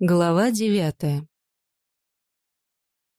Глава девятая.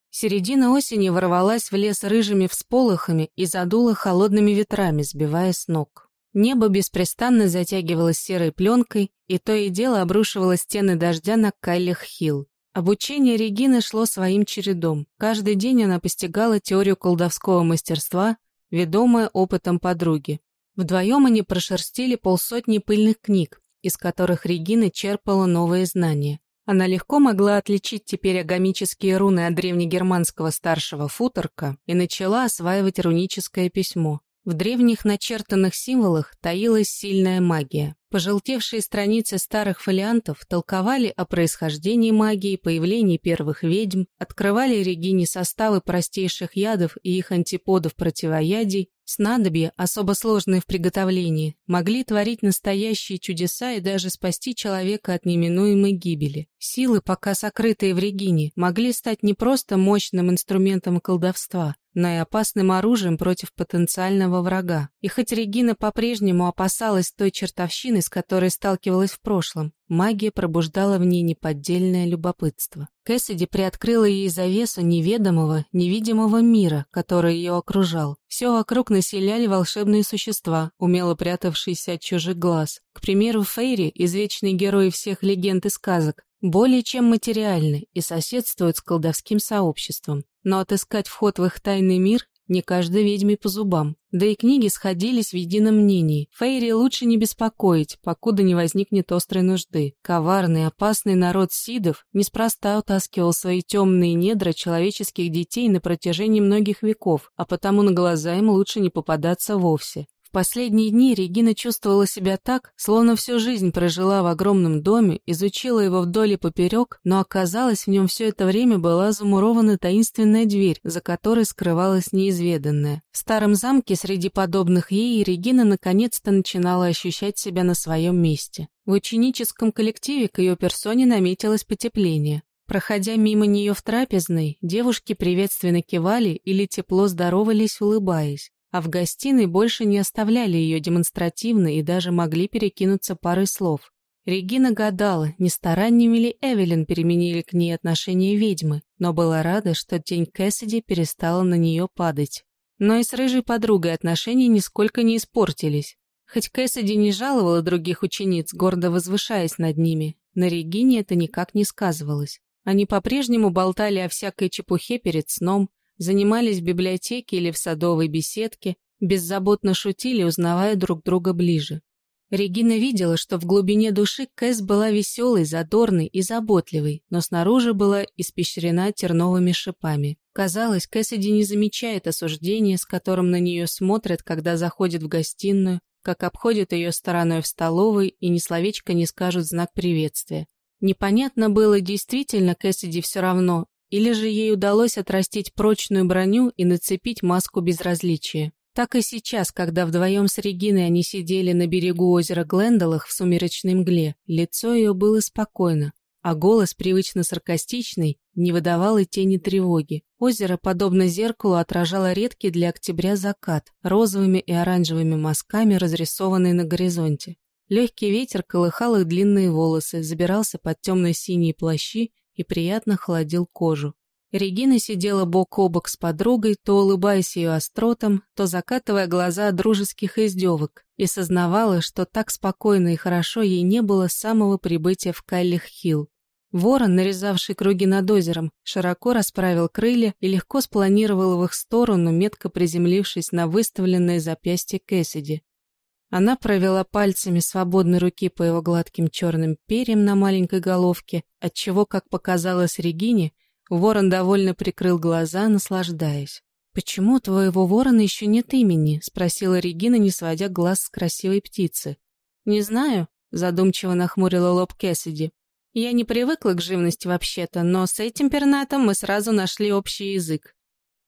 Середина осени ворвалась в лес рыжими всполохами и задула холодными ветрами, сбивая с ног. Небо беспрестанно затягивалось серой пленкой, и то и дело обрушивало стены дождя на Кайлих-Хилл. Обучение Регины шло своим чередом. Каждый день она постигала теорию колдовского мастерства, ведомая опытом подруги. Вдвоем они прошерстили полсотни пыльных книг, из которых Регина черпала новые знания. Она легко могла отличить теперь агамические руны от древнегерманского старшего футорка и начала осваивать руническое письмо. В древних начертанных символах таилась сильная магия. Пожелтевшие страницы старых фолиантов толковали о происхождении магии, появлении первых ведьм, открывали Регине составы простейших ядов и их антиподов противоядий, снадобья, особо сложные в приготовлении, могли творить настоящие чудеса и даже спасти человека от неминуемой гибели. Силы, пока сокрытые в Регине, могли стать не просто мощным инструментом колдовства, но и опасным оружием против потенциального врага. И хоть Регина по-прежнему опасалась той чертовщины, с которой сталкивалась в прошлом, магия пробуждала в ней неподдельное любопытство. Кэссиди приоткрыла ей завесу неведомого, невидимого мира, который ее окружал. Все вокруг населяли волшебные существа, умело прятавшиеся от чужих глаз. К примеру, Фейри, извечный герой всех легенд и сказок, более чем материальны и соседствуют с колдовским сообществом. Но отыскать вход в их тайный мир не каждой ведьме по зубам. Да и книги сходились в едином мнении. Фейри лучше не беспокоить, покуда не возникнет острой нужды. Коварный, опасный народ сидов неспроста утаскивал свои темные недра человеческих детей на протяжении многих веков, а потому на глаза им лучше не попадаться вовсе последние дни Регина чувствовала себя так, словно всю жизнь прожила в огромном доме, изучила его вдоль и поперек, но оказалось, в нем все это время была замурована таинственная дверь, за которой скрывалась неизведанное. В старом замке среди подобных ей Регина наконец-то начинала ощущать себя на своем месте. В ученическом коллективе к ее персоне наметилось потепление. Проходя мимо нее в трапезной, девушки приветственно кивали или тепло здоровались, улыбаясь а в гостиной больше не оставляли ее демонстративно и даже могли перекинуться парой слов. Регина гадала, не стараниями ли Эвелин переменили к ней отношение ведьмы, но была рада, что тень Кэссиди перестала на нее падать. Но и с рыжей подругой отношения нисколько не испортились. Хоть Кэссиди не жаловала других учениц, гордо возвышаясь над ними, на Регине это никак не сказывалось. Они по-прежнему болтали о всякой чепухе перед сном, занимались в библиотеке или в садовой беседке, беззаботно шутили, узнавая друг друга ближе. Регина видела, что в глубине души Кэс была веселой, задорной и заботливой, но снаружи была испещрена терновыми шипами. Казалось, Кэссиди не замечает осуждения, с которым на нее смотрят, когда заходит в гостиную, как обходят ее стороной в столовой и ни словечко не скажут знак приветствия. Непонятно было, действительно Кэссиди все равно, или же ей удалось отрастить прочную броню и нацепить маску безразличия. Так и сейчас, когда вдвоем с Региной они сидели на берегу озера Глендалах в сумеречной мгле, лицо ее было спокойно, а голос, привычно саркастичный, не выдавал и тени тревоги. Озеро, подобно зеркалу, отражало редкий для октября закат, розовыми и оранжевыми мазками, разрисованный на горизонте. Легкий ветер колыхал их длинные волосы, забирался под темно-синие плащи и приятно холодил кожу. Регина сидела бок о бок с подругой, то улыбаясь ее остротом, то закатывая глаза дружеских издевок, и сознавала, что так спокойно и хорошо ей не было с самого прибытия в Кайлих-Хилл. Ворон, нарезавший круги над озером, широко расправил крылья и легко спланировал в их сторону, метко приземлившись на выставленное запястье Кэссиди. Она провела пальцами свободной руки по его гладким черным перьям на маленькой головке, отчего, как показалось Регине, ворон довольно прикрыл глаза, наслаждаясь. «Почему твоего ворона еще нет имени?» — спросила Регина, не сводя глаз с красивой птицы. «Не знаю», — задумчиво нахмурила лоб Кэссиди. «Я не привыкла к живности вообще-то, но с этим пернатом мы сразу нашли общий язык.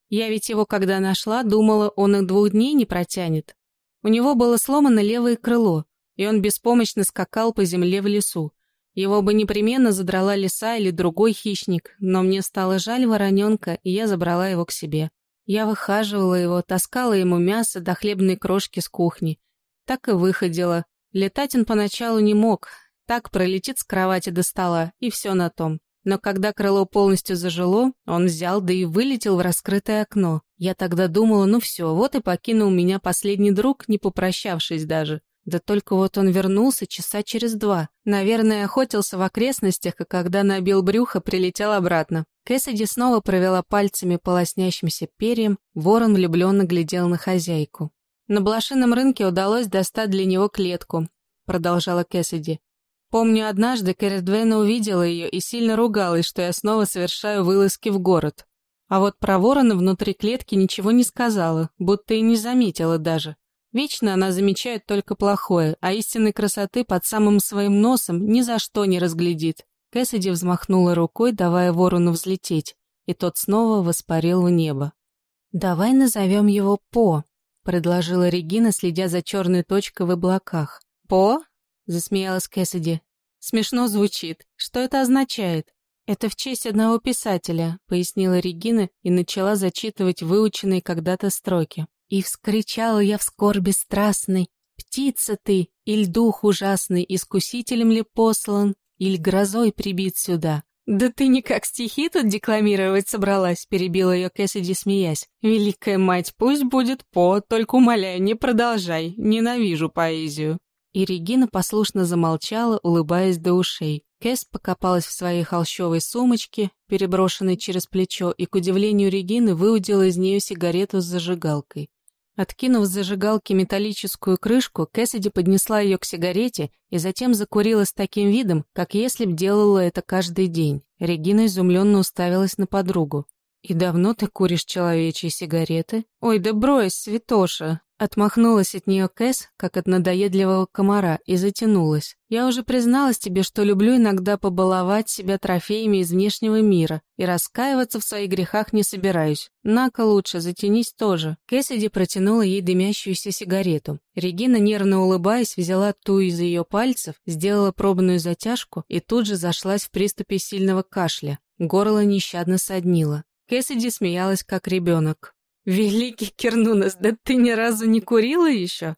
Я ведь его, когда нашла, думала, он их двух дней не протянет, у него было сломано левое крыло, и он беспомощно скакал по земле в лесу. Его бы непременно задрала лиса или другой хищник, но мне стало жаль вороненка, и я забрала его к себе. Я выхаживала его, таскала ему мясо до хлебной крошки с кухни. Так и выходила. Летать он поначалу не мог. Так пролетит с кровати до стола, и все на том. Но когда крыло полностью зажило, он взял, да и вылетел в раскрытое окно. Я тогда думала, ну все, вот и покинул меня последний друг, не попрощавшись даже. Да только вот он вернулся часа через два. Наверное, охотился в окрестностях, и когда набил брюхо, прилетел обратно. Кэссиди снова провела пальцами по лоснящимся перьям, ворон влюбленно глядел на хозяйку. «На блошином рынке удалось достать для него клетку», — продолжала Кэссиди. Помню, однажды Кэрридвейна увидела ее и сильно ругалась, что я снова совершаю вылазки в город. А вот про ворона внутри клетки ничего не сказала, будто и не заметила даже. Вечно она замечает только плохое, а истинной красоты под самым своим носом ни за что не разглядит. Кэссиди взмахнула рукой, давая ворону взлететь, и тот снова воспарил в небо. «Давай назовем его По», — предложила Регина, следя за черной точкой в облаках. «По?» Засмеялась Кэссиди. Смешно звучит. Что это означает? Это в честь одного писателя, пояснила Регина и начала зачитывать выученные когда-то строки. И вскричала я в скорби страстной: "Птица ты, иль дух ужасный, искусителем ли послан, иль грозой прибит сюда?" «Да ты никак стихи тут декламировать собралась», — перебила ее Кэссиди, смеясь. «Великая мать, пусть будет по, только умоляю, не продолжай, ненавижу поэзию». И Регина послушно замолчала, улыбаясь до ушей. Кэс покопалась в своей холщовой сумочке, переброшенной через плечо, и, к удивлению Регины, выудила из нее сигарету с зажигалкой. Откинув с зажигалки металлическую крышку, Кэссиди поднесла ее к сигарете и затем закурила с таким видом, как если б делала это каждый день. Регина изумленно уставилась на подругу. «И давно ты куришь человечьи сигареты?» «Ой, да брось, святоша!» Отмахнулась от нее Кэс, как от надоедливого комара, и затянулась. «Я уже призналась тебе, что люблю иногда побаловать себя трофеями из внешнего мира, и раскаиваться в своих грехах не собираюсь. На-ка лучше, затянись тоже». Кэссиди протянула ей дымящуюся сигарету. Регина, нервно улыбаясь, взяла ту из ее пальцев, сделала пробную затяжку и тут же зашлась в приступе сильного кашля. Горло нещадно соднило. Кэссиди смеялась, как ребенок. «Великий Кернунас, да ты ни разу не курила еще?»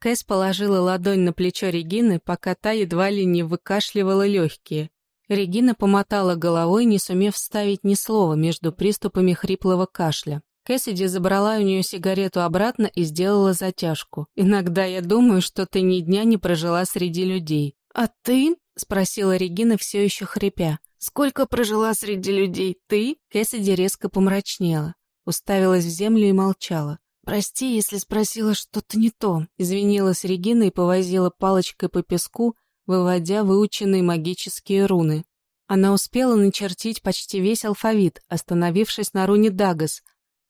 Кэс положила ладонь на плечо Регины, пока та едва ли не выкашливала легкие. Регина помотала головой, не сумев вставить ни слова между приступами хриплого кашля. Кэссиди забрала у нее сигарету обратно и сделала затяжку. «Иногда я думаю, что ты ни дня не прожила среди людей». «А ты?» — спросила Регина, все еще хрипя. «Сколько прожила среди людей ты?» Кэссиди резко помрачнела уставилась в землю и молчала. «Прости, если спросила что-то не то», — извинилась Регина и повозила палочкой по песку, выводя выученные магические руны. Она успела начертить почти весь алфавит, остановившись на руне Дагас,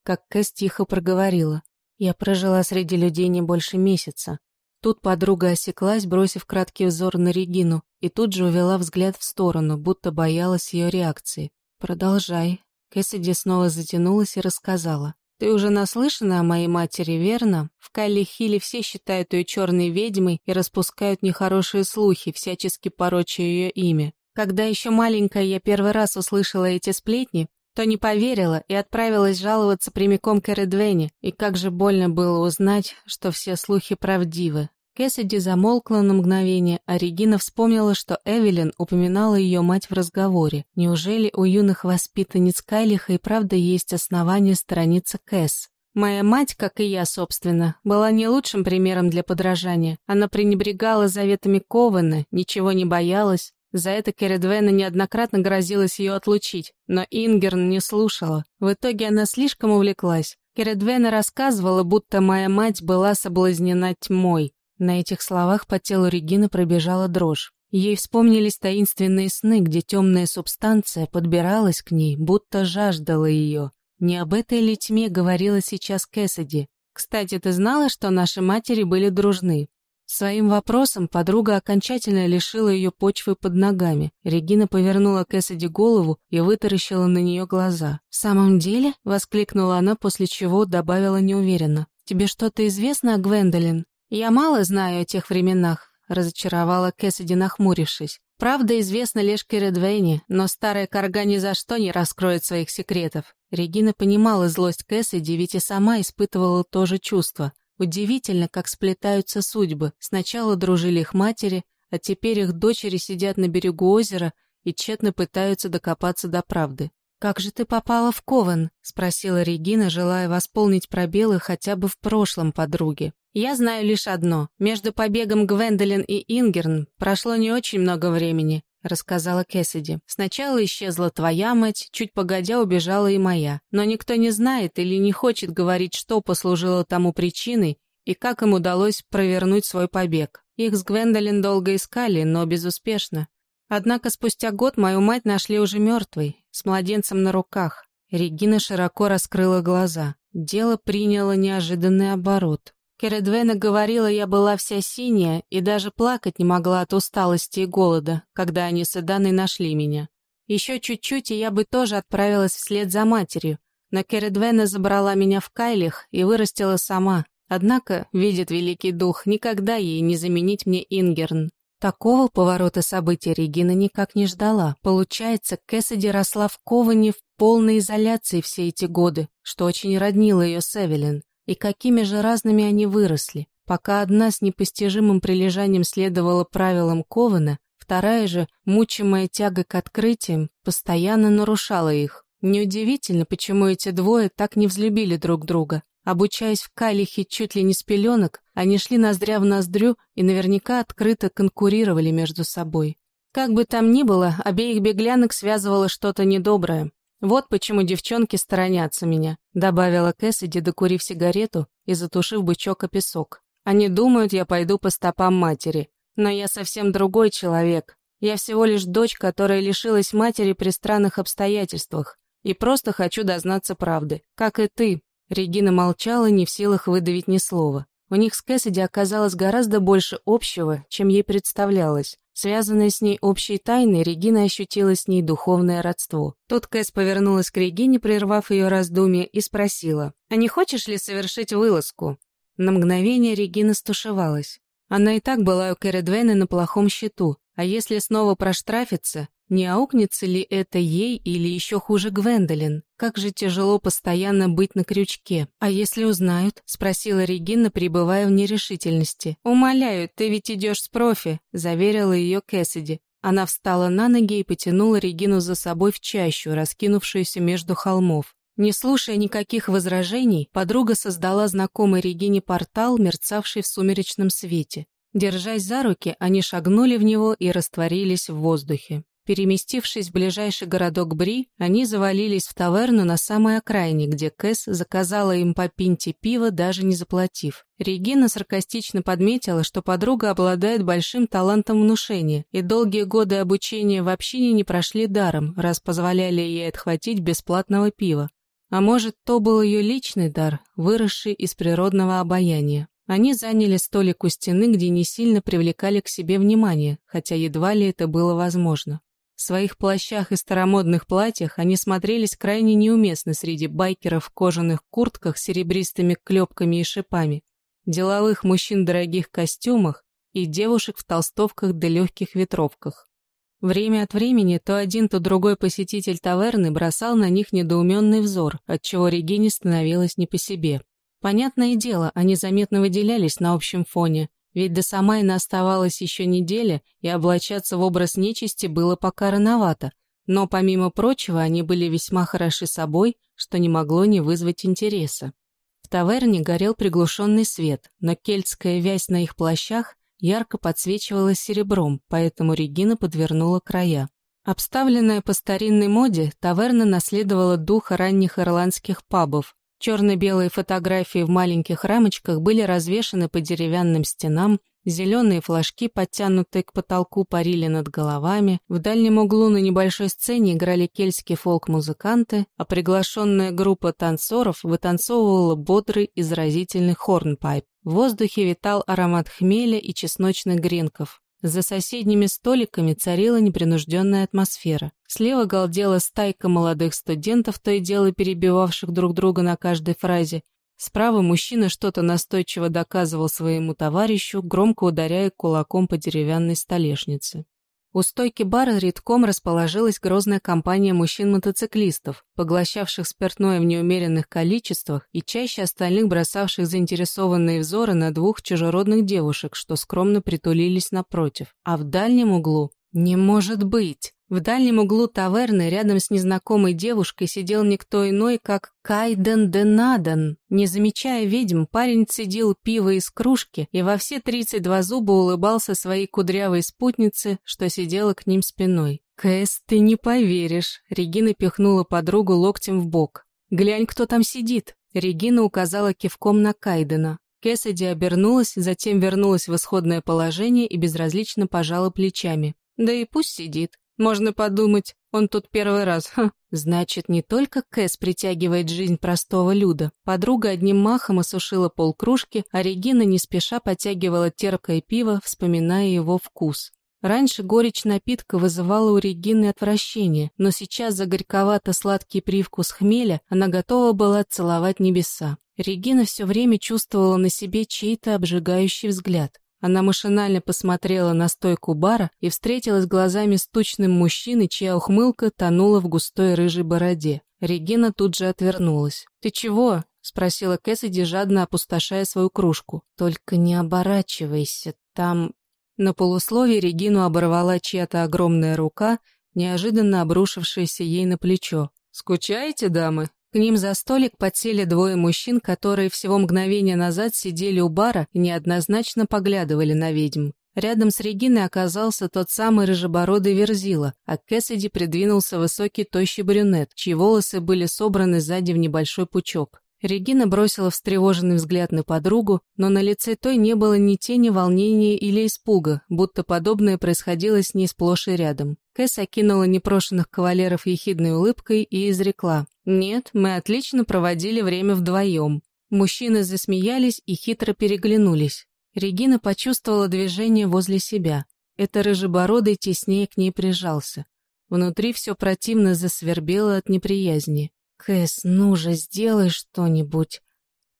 как Кэс тихо проговорила. «Я прожила среди людей не больше месяца». Тут подруга осеклась, бросив краткий взор на Регину, и тут же увела взгляд в сторону, будто боялась ее реакции. «Продолжай», Кэссиди снова затянулась и рассказала. «Ты уже наслышана о моей матери, верно? В Калли-Хилле все считают ее черной ведьмой и распускают нехорошие слухи, всячески пороча ее имя. Когда еще маленькая я первый раз услышала эти сплетни, то не поверила и отправилась жаловаться прямиком к Эредвене, и как же больно было узнать, что все слухи правдивы. Кэссиди замолкла на мгновение, а Регина вспомнила, что Эвелин упоминала ее мать в разговоре. Неужели у юных воспитанниц Кайлиха и правда есть основания сторониться Кэс? Моя мать, как и я, собственно, была не лучшим примером для подражания. Она пренебрегала заветами Кована, ничего не боялась. За это Кередвена неоднократно грозилась ее отлучить, но Ингерн не слушала. В итоге она слишком увлеклась. Кередвена рассказывала, будто моя мать была соблазнена тьмой. На этих словах по телу Регины пробежала дрожь. Ей вспомнились таинственные сны, где темная субстанция подбиралась к ней, будто жаждала ее. Не об этой ли тьме говорила сейчас Кэссиди? «Кстати, ты знала, что наши матери были дружны?» Своим вопросом подруга окончательно лишила ее почвы под ногами. Регина повернула Кэссиди голову и вытаращила на нее глаза. «В самом деле?» — воскликнула она, после чего добавила неуверенно. «Тебе что-то известно о Гвендолин?» «Я мало знаю о тех временах», — разочаровала Кэссиди, нахмурившись. «Правда, известно лишь Кередвейне, но старая корга ни за что не раскроет своих секретов». Регина понимала злость Кэссиди, ведь и сама испытывала то же чувство. Удивительно, как сплетаются судьбы. Сначала дружили их матери, а теперь их дочери сидят на берегу озера и тщетно пытаются докопаться до правды. «Как же ты попала в Ковен?» — спросила Регина, желая восполнить пробелы хотя бы в прошлом подруги. «Я знаю лишь одно. Между побегом Гвендолин и Ингерн прошло не очень много времени», — рассказала Кэссиди. «Сначала исчезла твоя мать, чуть погодя убежала и моя. Но никто не знает или не хочет говорить, что послужило тому причиной и как им удалось провернуть свой побег. Их с Гвендолин долго искали, но безуспешно. Однако спустя год мою мать нашли уже мертвой, с младенцем на руках. Регина широко раскрыла глаза. Дело приняло неожиданный оборот. Кередвена говорила, я была вся синяя и даже плакать не могла от усталости и голода, когда они с Эданой нашли меня. Еще чуть-чуть, и я бы тоже отправилась вслед за матерью, но Кередвена забрала меня в Кайлих и вырастила сама. Однако, видит великий дух, никогда ей не заменить мне Ингерн. Такого поворота событий Регина никак не ждала. Получается, Кэссиди росла в Коване в полной изоляции все эти годы, что очень роднило ее с Эвелин. И какими же разными они выросли. Пока одна с непостижимым прилежанием следовала правилам Кована, вторая же, мучимая тягой к открытиям, постоянно нарушала их. Неудивительно, почему эти двое так не взлюбили друг друга. Обучаясь в Калихе чуть ли не с пеленок, они шли ноздря в ноздрю и наверняка открыто конкурировали между собой. Как бы там ни было, обеих беглянок связывало что-то недоброе. «Вот почему девчонки сторонятся меня», — добавила Кэссиди, докурив сигарету и затушив бычок о песок. «Они думают, я пойду по стопам матери. Но я совсем другой человек. Я всего лишь дочь, которая лишилась матери при странных обстоятельствах. И просто хочу дознаться правды. Как и ты, Регина молчала, не в силах выдавить ни слова. У них с Кэссиди оказалось гораздо больше общего, чем ей представлялось. Связанная с ней общей тайной, Регина ощутила с ней духовное родство. Тут Кэс повернулась к Регине, прервав ее раздумье, и спросила, «А не хочешь ли совершить вылазку?» На мгновение Регина стушевалась. Она и так была у Кэрри на плохом счету, а если снова проштрафится, не аукнется ли это ей или еще хуже Гвендолин? Как же тяжело постоянно быть на крючке. А если узнают? Спросила Регина, пребывая в нерешительности. Умоляю, ты ведь идешь с профи, заверила ее Кэссиди. Она встала на ноги и потянула Регину за собой в чащу, раскинувшуюся между холмов. Не слушая никаких возражений, подруга создала знакомый Регине портал, мерцавший в сумеречном свете. Держась за руки, они шагнули в него и растворились в воздухе. Переместившись в ближайший городок Бри, они завалились в таверну на самой окраине, где Кэс заказала им по пинте пива, даже не заплатив. Регина саркастично подметила, что подруга обладает большим талантом внушения, и долгие годы обучения в общине не прошли даром, раз позволяли ей отхватить бесплатного пива. А может, то был ее личный дар, выросший из природного обаяния. Они заняли столик у стены, где не сильно привлекали к себе внимание, хотя едва ли это было возможно. В своих плащах и старомодных платьях они смотрелись крайне неуместно среди байкеров в кожаных куртках с серебристыми клепками и шипами, деловых мужчин в дорогих костюмах и девушек в толстовках да легких ветровках. Время от времени то один, то другой посетитель таверны бросал на них недоуменный взор, отчего Регине становилось не по себе. Понятное дело, они заметно выделялись на общем фоне, ведь до Самайна оставалась еще неделя, и облачаться в образ нечисти было пока рановато. Но, помимо прочего, они были весьма хороши собой, что не могло не вызвать интереса. В таверне горел приглушенный свет, но кельтская вязь на их плащах ярко подсвечивалась серебром, поэтому Регина подвернула края. Обставленная по старинной моде, таверна наследовала духа ранних ирландских пабов, Черно-белые фотографии в маленьких рамочках были развешаны по деревянным стенам, зеленые флажки, подтянутые к потолку, парили над головами, в дальнем углу на небольшой сцене играли кельтские фолк-музыканты, а приглашенная группа танцоров вытанцовывала бодрый и заразительный хорнпайп. В воздухе витал аромат хмеля и чесночных гренков. За соседними столиками царила непринужденная атмосфера. Слева галдела стайка молодых студентов, то и дело перебивавших друг друга на каждой фразе. Справа мужчина что-то настойчиво доказывал своему товарищу, громко ударяя кулаком по деревянной столешнице. У стойки бара редком расположилась грозная компания мужчин-мотоциклистов, поглощавших спиртное в неумеренных количествах и чаще остальных бросавших заинтересованные взоры на двух чужеродных девушек, что скромно притулились напротив. А в дальнем углу «Не может быть!» В дальнем углу таверны рядом с незнакомой девушкой сидел никто иной, как Кайден Денадан. Не замечая ведьм, парень цедил пиво из кружки и во все тридцать два зуба улыбался своей кудрявой спутнице, что сидела к ним спиной. «Кэс, ты не поверишь!» Регина пихнула подругу локтем в бок. «Глянь, кто там сидит!» Регина указала кивком на Кайдена. Кэссиди обернулась, затем вернулась в исходное положение и безразлично пожала плечами. «Да и пусть сидит. Можно подумать, он тут первый раз. Ха. Значит, не только Кэс притягивает жизнь простого люда. Подруга одним махом осушила полкружки, а Регина не спеша подтягивала терпкое пиво, вспоминая его вкус. Раньше горечь напитка вызывала у Регины отвращение, но сейчас за горьковато-сладкий привкус хмеля она готова была целовать небеса. Регина все время чувствовала на себе чей-то обжигающий взгляд. Она машинально посмотрела на стойку бара и встретилась глазами с тучным мужчиной, чья ухмылка тонула в густой рыжей бороде. Регина тут же отвернулась. «Ты чего?» — спросила Кэссиди, жадно опустошая свою кружку. «Только не оборачивайся, там...» На полусловие Регину оборвала чья-то огромная рука, неожиданно обрушившаяся ей на плечо. «Скучаете, дамы?» К ним за столик подсели двое мужчин, которые всего мгновение назад сидели у бара и неоднозначно поглядывали на ведьм. Рядом с Региной оказался тот самый рыжебородый Верзила, а к Кэссиди придвинулся высокий тощий брюнет, чьи волосы были собраны сзади в небольшой пучок. Регина бросила встревоженный взгляд на подругу, но на лице той не было ни тени волнения или испуга, будто подобное происходило с ней сплошь и рядом. Кэс окинула непрошенных кавалеров ехидной улыбкой и изрекла. «Нет, мы отлично проводили время вдвоем». Мужчины засмеялись и хитро переглянулись. Регина почувствовала движение возле себя. Это рыжебородый теснее к ней прижался. Внутри все противно засвербело от неприязни. «Кэс, ну же, сделай что-нибудь!»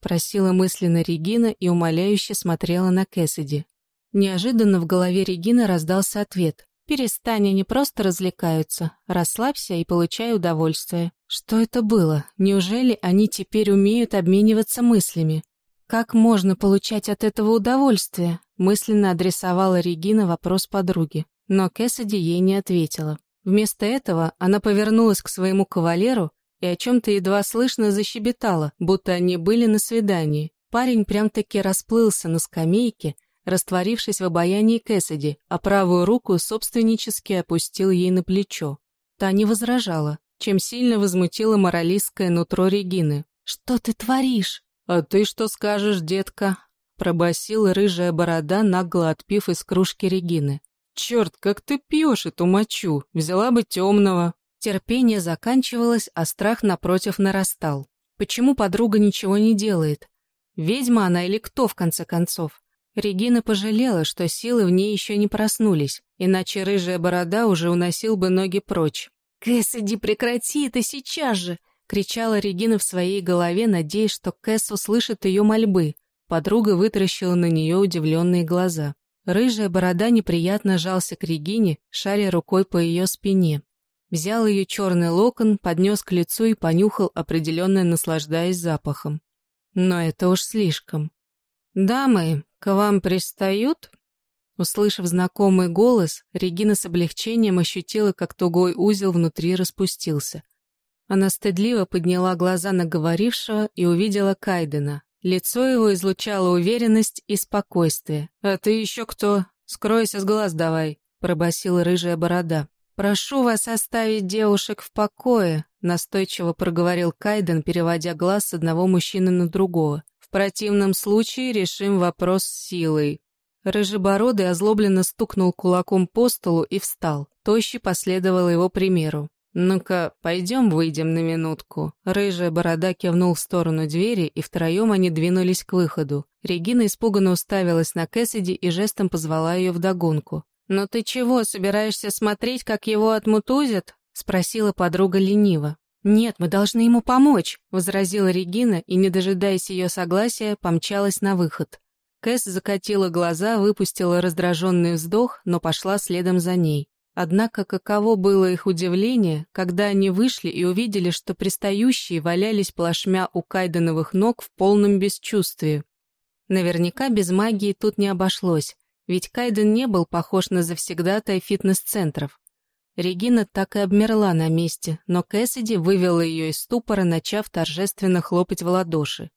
Просила мысленно Регина и умоляюще смотрела на Кэссиди. Неожиданно в голове Регины раздался ответ. «Перестань, они просто развлекаются. Расслабься и получай удовольствие». Что это было? Неужели они теперь умеют обмениваться мыслями? Как можно получать от этого удовольствие? Мысленно адресовала Регина вопрос подруге. Но Кэссиди ей не ответила. Вместо этого она повернулась к своему кавалеру и о чем-то едва слышно защебетала, будто они были на свидании. Парень прям-таки расплылся на скамейке, растворившись в обаянии Кэссиди, а правую руку собственнически опустил ей на плечо. Та не возражала, чем сильно возмутила моралистское нутро Регины. «Что ты творишь?» «А ты что скажешь, детка?» пробасила рыжая борода, нагло отпив из кружки Регины. «Черт, как ты пьешь эту мочу! Взяла бы темного!» Терпение заканчивалось, а страх напротив нарастал. Почему подруга ничего не делает? Ведьма она или кто, в конце концов? Регина пожалела, что силы в ней еще не проснулись, иначе рыжая борода уже уносил бы ноги прочь. «Кэссиди, прекрати это сейчас же!» — кричала Регина в своей голове, надеясь, что Кэс услышит ее мольбы. Подруга вытаращила на нее удивленные глаза. Рыжая борода неприятно жался к Регине, шаря рукой по ее спине. Взял ее черный локон, поднес к лицу и понюхал, определенно наслаждаясь запахом. Но это уж слишком. «Дамы, к вам пристают?» Услышав знакомый голос, Регина с облегчением ощутила, как тугой узел внутри распустился. Она стыдливо подняла глаза на говорившего и увидела Кайдена. Лицо его излучало уверенность и спокойствие. «А ты еще кто? Скройся с глаз давай», — пробасила рыжая борода. «Прошу вас оставить девушек в покое», — настойчиво проговорил Кайден, переводя глаз с одного мужчины на другого. «В противном случае решим вопрос силой». Рыжебородый озлобленно стукнул кулаком по столу и встал. Тощий последовал его примеру. «Ну-ка, пойдем выйдем на минутку». Рыжая борода кивнул в сторону двери, и втроем они двинулись к выходу. Регина испуганно уставилась на Кэссиди и жестом позвала ее вдогонку. «Но ты чего, собираешься смотреть, как его отмутузят?» — спросила подруга лениво. «Нет, мы должны ему помочь», — возразила Регина и, не дожидаясь ее согласия, помчалась на выход. Кэс закатила глаза, выпустила раздраженный вздох, но пошла следом за ней. Однако каково было их удивление, когда они вышли и увидели, что пристающие валялись плашмя у Кайденовых ног в полном бесчувствии. Наверняка без магии тут не обошлось, ведь Кайден не был похож на завсегдатая фитнес-центров. Регина так и обмерла на месте, но Кэссиди вывела ее из ступора, начав торжественно хлопать в ладоши.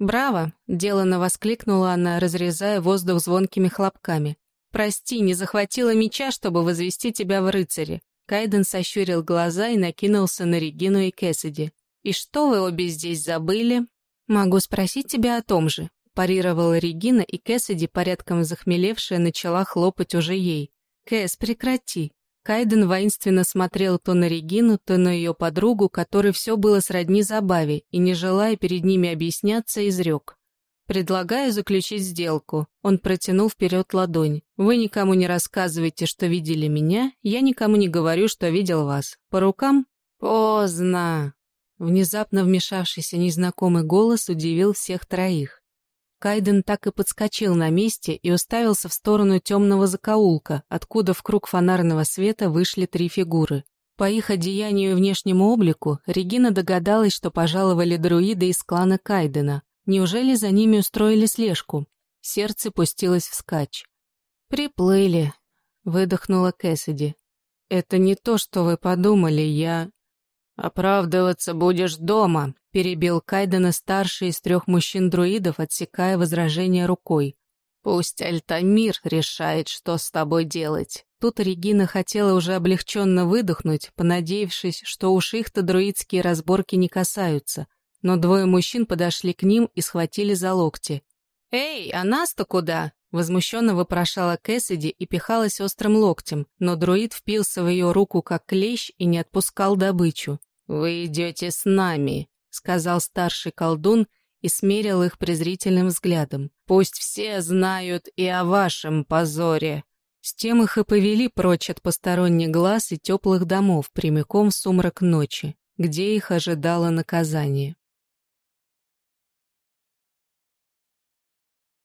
«Браво!» — делано воскликнула она, разрезая воздух звонкими хлопками. «Прости, не захватила меча, чтобы возвести тебя в рыцаре». Кайден сощурил глаза и накинулся на Регину и Кэссиди. «И что вы обе здесь забыли?» «Могу спросить тебя о том же», — парировала Регина, и Кэссиди, порядком захмелевшая, начала хлопать уже ей. «Кэс, прекрати». Кайден воинственно смотрел то на Регину, то на ее подругу, которой все было сродни забаве, и, не желая перед ними объясняться, изрек. «Предлагаю заключить сделку». Он протянул вперед ладонь. «Вы никому не рассказывайте, что видели меня, я никому не говорю, что видел вас. По рукам?» «Поздно!» Внезапно вмешавшийся незнакомый голос удивил всех троих. Кайден так и подскочил на месте и уставился в сторону темного закоулка, откуда в круг фонарного света вышли три фигуры. По их одеянию и внешнему облику Регина догадалась, что пожаловали друиды из клана Кайдена, Неужели за ними устроили слежку? Сердце пустилось вскачь. «Приплыли», — выдохнула Кэссиди. «Это не то, что вы подумали, я...» «Оправдываться будешь дома», — перебил Кайдена старший из трех мужчин-друидов, отсекая возражение рукой. «Пусть Альтамир решает, что с тобой делать». Тут Регина хотела уже облегченно выдохнуть, понадеявшись, что уж их-то друидские разборки не касаются но двое мужчин подошли к ним и схватили за локти. «Эй, а нас-то куда?» Возмущенно вопрошала Кэссиди и пихалась острым локтем, но друид впился в ее руку как клещ и не отпускал добычу. «Вы идете с нами», — сказал старший колдун и смерил их презрительным взглядом. «Пусть все знают и о вашем позоре». С тем их и повели прочь от посторонних глаз и теплых домов прямиком в сумрак ночи, где их ожидало наказание.